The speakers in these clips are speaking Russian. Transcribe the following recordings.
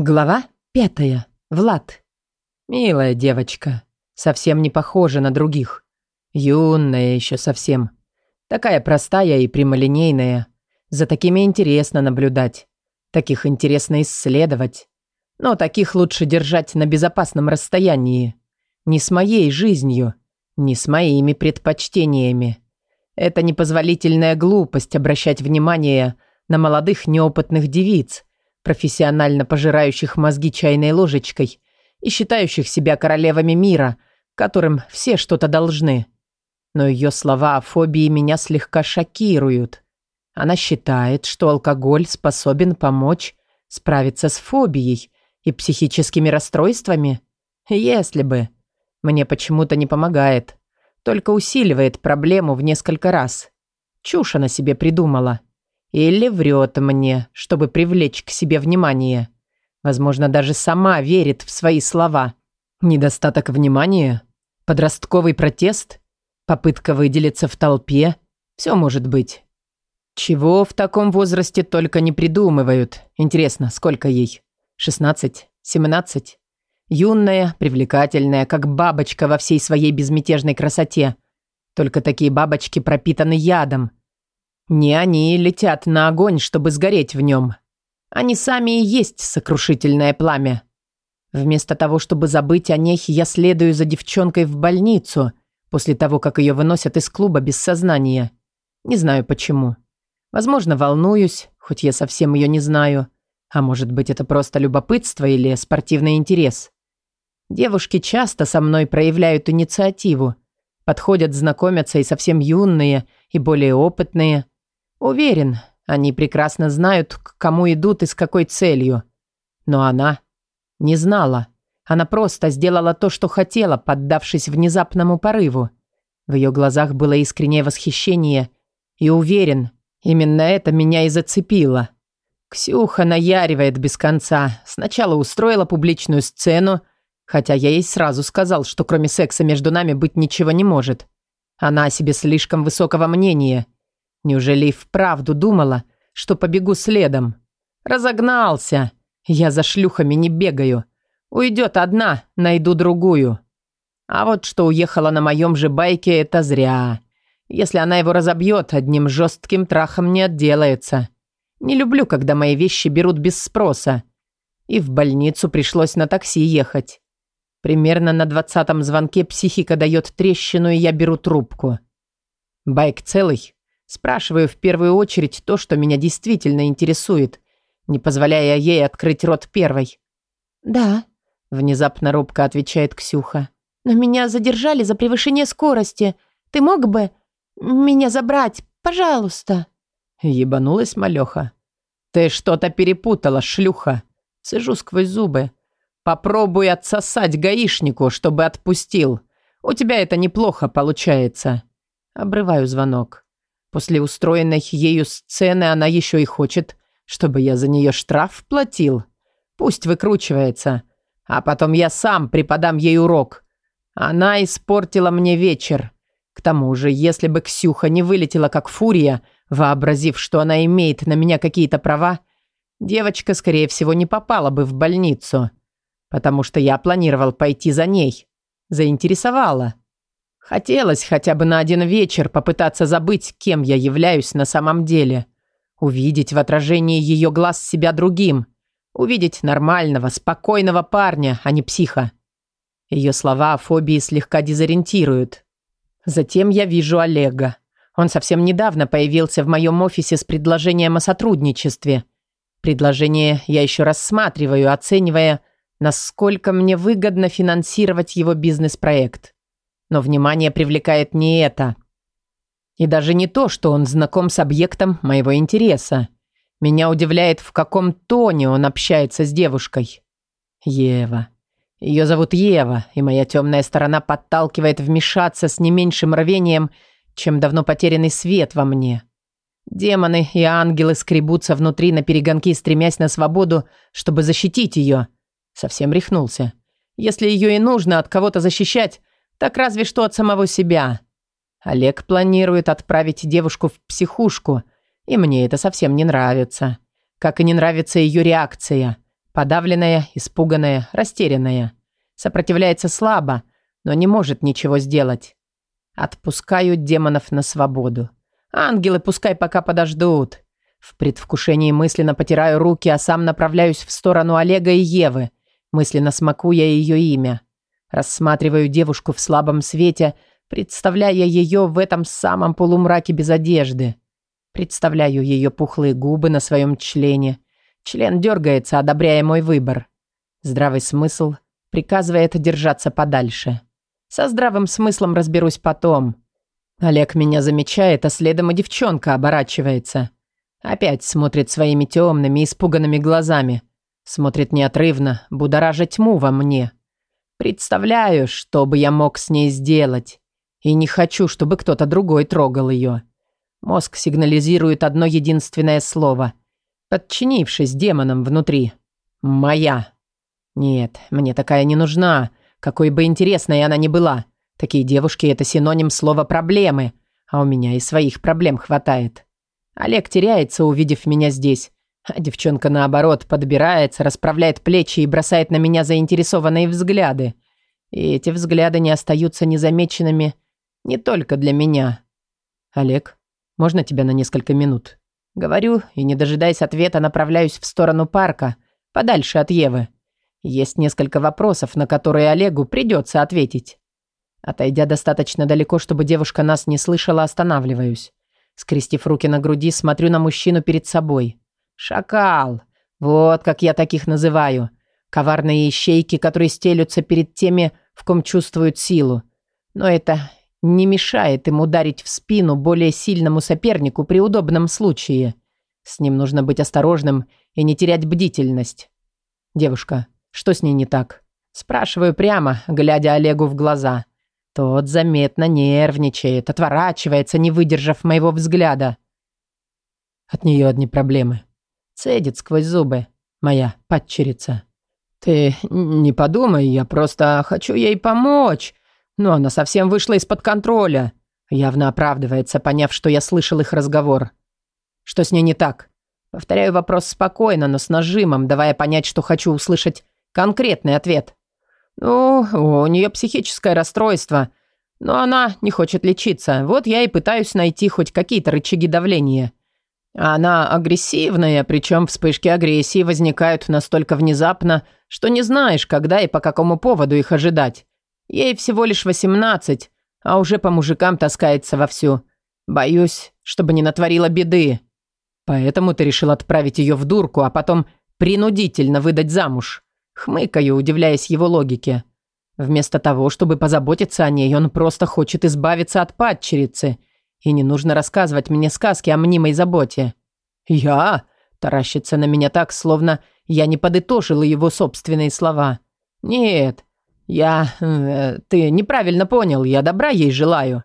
Глава пятая. Влад. Милая девочка. Совсем не похожа на других. Юная еще совсем. Такая простая и прямолинейная. За такими интересно наблюдать. Таких интересно исследовать. Но таких лучше держать на безопасном расстоянии. Не с моей жизнью, не с моими предпочтениями. Это непозволительная глупость обращать внимание на молодых неопытных девиц – профессионально пожирающих мозги чайной ложечкой и считающих себя королевами мира, которым все что-то должны. Но ее слова о фобии меня слегка шокируют. Она считает, что алкоголь способен помочь справиться с фобией и психическими расстройствами. Если бы. Мне почему-то не помогает. Только усиливает проблему в несколько раз. Чушь она себе придумала. Или врет мне, чтобы привлечь к себе внимание. Возможно, даже сама верит в свои слова. Недостаток внимания? Подростковый протест? Попытка выделиться в толпе? Все может быть. Чего в таком возрасте только не придумывают. Интересно, сколько ей? 16? 17? Юная, привлекательная, как бабочка во всей своей безмятежной красоте. Только такие бабочки пропитаны ядом – не они летят на огонь, чтобы сгореть в нем. Они сами и есть сокрушительное пламя. Вместо того, чтобы забыть о них, я следую за девчонкой в больницу, после того, как ее выносят из клуба без сознания. Не знаю почему. Возможно, волнуюсь, хоть я совсем ее не знаю. А может быть, это просто любопытство или спортивный интерес. Девушки часто со мной проявляют инициативу. Подходят, знакомятся и совсем юные, и более опытные. Уверен, они прекрасно знают, к кому идут и с какой целью. Но она не знала. Она просто сделала то, что хотела, поддавшись внезапному порыву. В ее глазах было искреннее восхищение. И уверен, именно это меня и зацепило. Ксюха наяривает без конца. Сначала устроила публичную сцену, хотя я ей сразу сказал, что кроме секса между нами быть ничего не может. Она о себе слишком высокого мнения – Неужели и вправду думала, что побегу следом? Разогнался. Я за шлюхами не бегаю. Уйдет одна, найду другую. А вот что уехала на моем же байке, это зря. Если она его разобьет, одним жестким трахом не отделается. Не люблю, когда мои вещи берут без спроса. И в больницу пришлось на такси ехать. Примерно на двадцатом звонке психика дает трещину, и я беру трубку. Байк целый, Спрашиваю в первую очередь то, что меня действительно интересует, не позволяя ей открыть рот первой. «Да», — внезапно робко отвечает Ксюха. «Но меня задержали за превышение скорости. Ты мог бы меня забрать, пожалуйста?» Ебанулась малеха. «Ты что-то перепутала, шлюха!» Сижу сквозь зубы. «Попробуй отсосать гаишнику, чтобы отпустил. У тебя это неплохо получается». Обрываю звонок. После устроенной ею сцены она еще и хочет, чтобы я за нее штраф платил. Пусть выкручивается. А потом я сам преподам ей урок. Она испортила мне вечер. К тому же, если бы Ксюха не вылетела как фурия, вообразив, что она имеет на меня какие-то права, девочка, скорее всего, не попала бы в больницу. Потому что я планировал пойти за ней. Заинтересовала. Хотелось хотя бы на один вечер попытаться забыть, кем я являюсь на самом деле. Увидеть в отражении ее глаз себя другим. Увидеть нормального, спокойного парня, а не психа. Ее слова о фобии слегка дезориентируют. Затем я вижу Олега. Он совсем недавно появился в моем офисе с предложением о сотрудничестве. Предложение я еще рассматриваю, оценивая, насколько мне выгодно финансировать его бизнес-проект. Но внимание привлекает не это. И даже не то, что он знаком с объектом моего интереса. Меня удивляет, в каком тоне он общается с девушкой. Ева. Ее зовут Ева, и моя темная сторона подталкивает вмешаться с не меньшим рвением, чем давно потерянный свет во мне. Демоны и ангелы скребутся внутри на перегонки, стремясь на свободу, чтобы защитить ее. Совсем рехнулся. Если ее и нужно от кого-то защищать, так разве что от самого себя. Олег планирует отправить девушку в психушку, и мне это совсем не нравится. Как и не нравится ее реакция. Подавленная, испуганная, растерянная. Сопротивляется слабо, но не может ничего сделать. Отпускаю демонов на свободу. Ангелы пускай пока подождут. В предвкушении мысленно потираю руки, а сам направляюсь в сторону Олега и Евы, мысленно смакуя ее имя. Рассматриваю девушку в слабом свете, представляя ее в этом самом полумраке без одежды. Представляю ее пухлые губы на своем члене. Член дергается, одобряя мой выбор. Здравый смысл приказывает держаться подальше. Со здравым смыслом разберусь потом. Олег меня замечает, а следом и девчонка оборачивается. Опять смотрит своими темными, испуганными глазами. Смотрит неотрывно, будоража тьму во мне. Представляю, что бы я мог с ней сделать. И не хочу, чтобы кто-то другой трогал ее. Мозг сигнализирует одно единственное слово, подчинившись демонам внутри. «Моя». Нет, мне такая не нужна, какой бы интересной она ни была. Такие девушки – это синоним слова «проблемы», а у меня и своих проблем хватает. Олег теряется, увидев меня здесь, а девчонка, наоборот, подбирается, расправляет плечи и бросает на меня заинтересованные взгляды. И эти взгляды не остаются незамеченными не только для меня. «Олег, можно тебя на несколько минут?» Говорю и, не дожидаясь ответа, направляюсь в сторону парка, подальше от Евы. Есть несколько вопросов, на которые Олегу придется ответить. Отойдя достаточно далеко, чтобы девушка нас не слышала, останавливаюсь. Скрестив руки на груди, смотрю на мужчину перед собой. «Шакал! Вот как я таких называю. Коварные ищейки, которые стелются перед теми, в ком чувствуют силу. Но это не мешает им ударить в спину более сильному сопернику при удобном случае. С ним нужно быть осторожным и не терять бдительность. Девушка, что с ней не так? Спрашиваю прямо, глядя Олегу в глаза. Тот заметно нервничает, отворачивается, не выдержав моего взгляда. От нее одни проблемы. Цедит сквозь зубы. Моя падчерица. «Ты не подумай, я просто хочу ей помочь. Но она совсем вышла из-под контроля». Явно оправдывается, поняв, что я слышал их разговор. «Что с ней не так?» Повторяю вопрос спокойно, но с нажимом, давая понять, что хочу услышать конкретный ответ. «Ну, у нее психическое расстройство, но она не хочет лечиться. Вот я и пытаюсь найти хоть какие-то рычаги давления. Она агрессивная, причем вспышки агрессии возникают настолько внезапно, что не знаешь, когда и по какому поводу их ожидать. Ей всего лишь 18, а уже по мужикам таскается вовсю. Боюсь, чтобы не натворила беды. Поэтому ты решил отправить ее в дурку, а потом принудительно выдать замуж. Хмыкаю, удивляясь его логике. Вместо того, чтобы позаботиться о ней, он просто хочет избавиться от падчерицы – и не нужно рассказывать мне сказки о мнимой заботе. «Я?» – таращится на меня так, словно я не подытожила его собственные слова. «Нет, я... Э, ты неправильно понял, я добра ей желаю».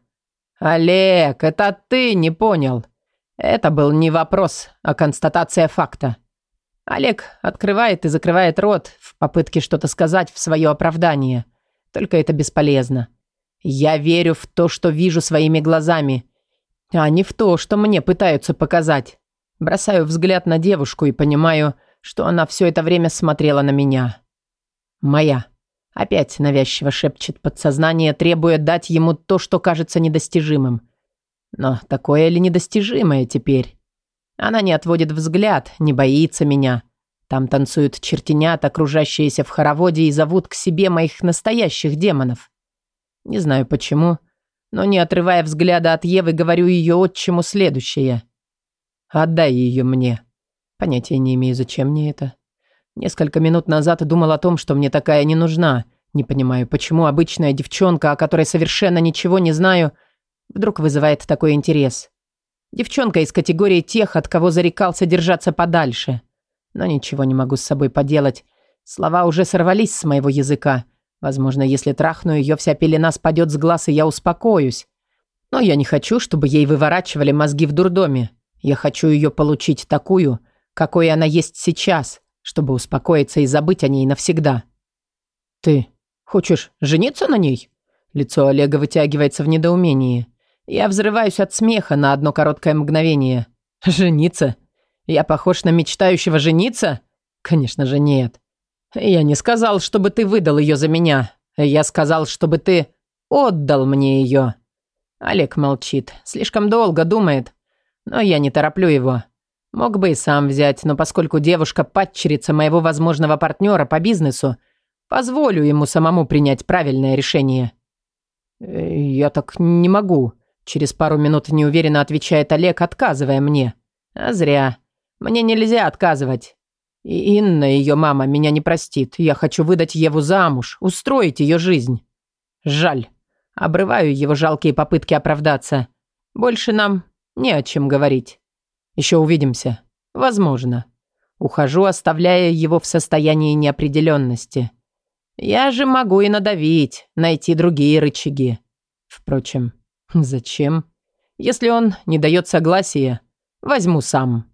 «Олег, это ты не понял». Это был не вопрос, а констатация факта. Олег открывает и закрывает рот в попытке что-то сказать в свое оправдание. Только это бесполезно. Я верю в то, что вижу своими глазами а не в то, что мне пытаются показать. Бросаю взгляд на девушку и понимаю, что она все это время смотрела на меня. «Моя». Опять навязчиво шепчет подсознание, требуя дать ему то, что кажется недостижимым. Но такое ли недостижимое теперь? Она не отводит взгляд, не боится меня. Там танцуют чертенят, окружающиеся в хороводе, и зовут к себе моих настоящих демонов. Не знаю почему, но но не отрывая взгляда от Евы, говорю ее отчиму следующее. «Отдай ее мне». Понятия не имею, зачем мне это. Несколько минут назад думал о том, что мне такая не нужна. Не понимаю, почему обычная девчонка, о которой совершенно ничего не знаю, вдруг вызывает такой интерес. Девчонка из категории тех, от кого зарекался держаться подальше. Но ничего не могу с собой поделать. Слова уже сорвались с моего языка. Возможно, если трахну ее, вся пелена спадет с глаз, и я успокоюсь. Но я не хочу, чтобы ей выворачивали мозги в дурдоме. Я хочу ее получить такую, какой она есть сейчас, чтобы успокоиться и забыть о ней навсегда. Ты хочешь жениться на ней? Лицо Олега вытягивается в недоумении. Я взрываюсь от смеха на одно короткое мгновение. Жениться? Я похож на мечтающего жениться? Конечно же нет. «Я не сказал, чтобы ты выдал ее за меня. Я сказал, чтобы ты отдал мне ее». Олег молчит, слишком долго думает, но я не тороплю его. Мог бы и сам взять, но поскольку девушка падчерица моего возможного партнера по бизнесу, позволю ему самому принять правильное решение. «Я так не могу», – через пару минут неуверенно отвечает Олег, отказывая мне. «А зря. Мне нельзя отказывать. Инна, ее мама, меня не простит. Я хочу выдать Еву замуж, устроить ее жизнь. Жаль. Обрываю его жалкие попытки оправдаться. Больше нам не о чем говорить. Еще увидимся. Возможно. Ухожу, оставляя его в состоянии неопределенности. Я же могу и надавить, найти другие рычаги. Впрочем, зачем? Если он не дает согласия, возьму сам.